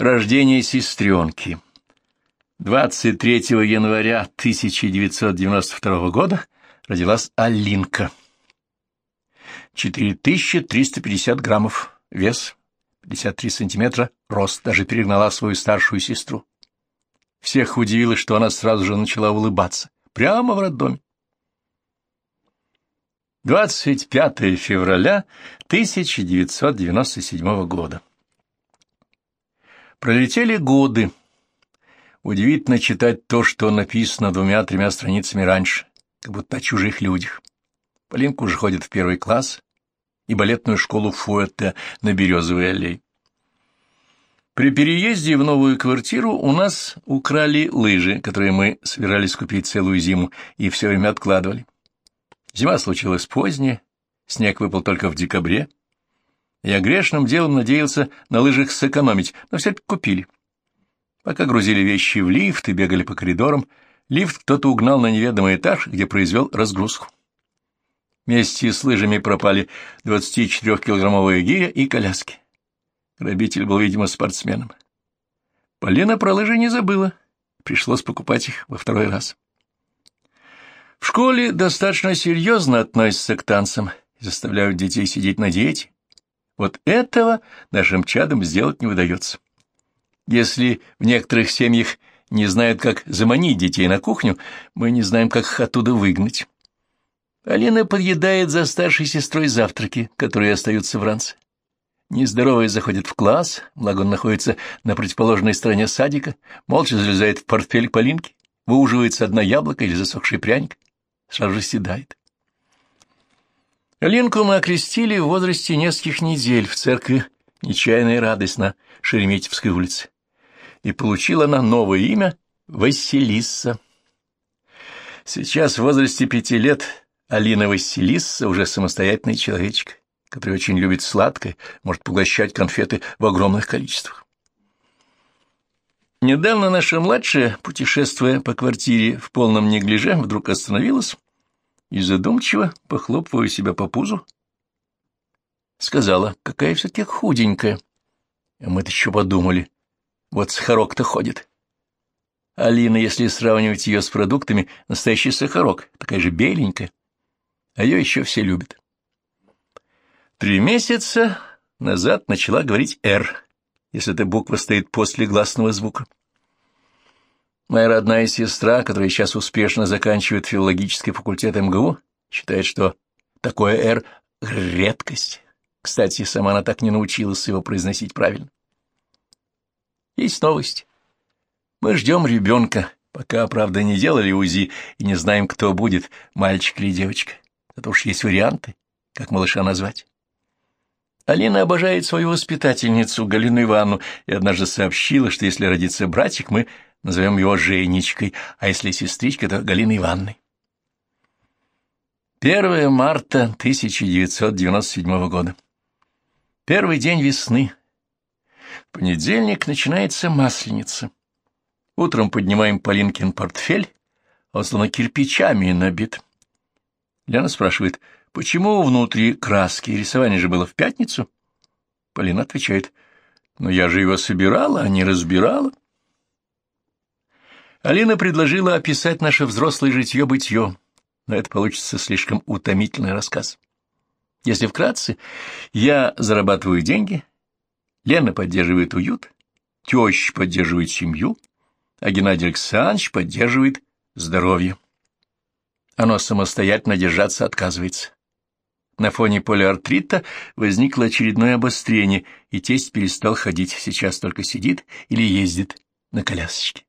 Рождение сестренки. 23 января 1992 года родилась Алинка. 4350 граммов вес, 53 сантиметра рост, даже перегнала свою старшую сестру. Всех удивило, что она сразу же начала улыбаться, прямо в роддоме. 25 февраля 1997 года. Пролетели годы. Удивительно читать то, что написано двумя-тремя страницами раньше, как будто о чужих людях. Полинка уже ходит в первый класс и балетную школу Фуэте на Березовой аллее. При переезде в новую квартиру у нас украли лыжи, которые мы собирались купить целую зиму и все время откладывали. Зима случилась поздняя, снег выпал только в декабре. Я грешным делом надеялся на лыжах сэкономить, но все-таки купили. Пока грузили вещи в лифт и бегали по коридорам, лифт кто-то угнал на неведомый этаж, где произвел разгрузку. Вместе с лыжами пропали 24-килограммовая гиря и коляски. Грабитель был, видимо, спортсменом. Полина про лыжи не забыла. Пришлось покупать их во второй раз. В школе достаточно серьезно относятся к танцам заставляют детей сидеть на диете. Вот этого нашим чадам сделать не удается. Если в некоторых семьях не знают, как заманить детей на кухню, мы не знаем, как их оттуда выгнать. Алина подъедает за старшей сестрой завтраки, которые остаются в ранце. Нездоровая заходит в класс, благо он находится на противоположной стороне садика, молча залезает в портфель Полинки, выуживается одна яблоко или засохший пряник сразу же седает. Ленку мы окрестили в возрасте нескольких недель в церкви «Нечаянная радость» на Шереметьевской улице. И получила она новое имя — Василиса. Сейчас в возрасте пяти лет Алина Василиса уже самостоятельный человечек, который очень любит сладкое, может поглощать конфеты в огромных количествах. Недавно наша младшая, путешествуя по квартире в полном неглиже, вдруг остановилась и задумчиво, похлопывая себя по пузу, сказала, какая все-таки худенькая. А мы-то еще подумали, вот сахарок-то ходит. Алина, если сравнивать ее с продуктами, настоящий сахарок, такая же беленькая, а ее еще все любят. Три месяца назад начала говорить «Р», если эта буква стоит после гласного звука. Моя родная сестра, которая сейчас успешно заканчивает филологический факультет МГУ, считает, что такое «Р» — редкость. Кстати, сама она так не научилась его произносить правильно. Есть новость. Мы ждем ребенка, пока, правда, не делали УЗИ и не знаем, кто будет, мальчик или девочка. Это уж есть варианты, как малыша назвать. Алина обожает свою воспитательницу Галину Ивановну и однажды сообщила, что если родится братик, мы назовем его Женечкой, а если сестричка, то Галиной Ивановной. 1 марта 1997 года. Первый день весны. В понедельник начинается масленица. Утром поднимаем Полинкин портфель, он словно кирпичами набит. Лена спрашивает, почему внутри краски, рисование же было в пятницу? Полина отвечает, но я же его собирала, а не разбирала. Алина предложила описать наше взрослое житье-бытье, но это получится слишком утомительный рассказ. Если вкратце, я зарабатываю деньги, Лена поддерживает уют, теща поддерживает семью, а Геннадий Александрович поддерживает здоровье. Оно самостоятельно держаться отказывается. На фоне полиартрита возникло очередное обострение, и тесть перестал ходить, сейчас только сидит или ездит на колясочке.